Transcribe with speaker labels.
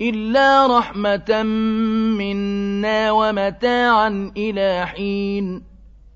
Speaker 1: إِلَّا رَحْمَةً مِّنَّا وَمَتَاعًا إِلَىٰ حِينٍ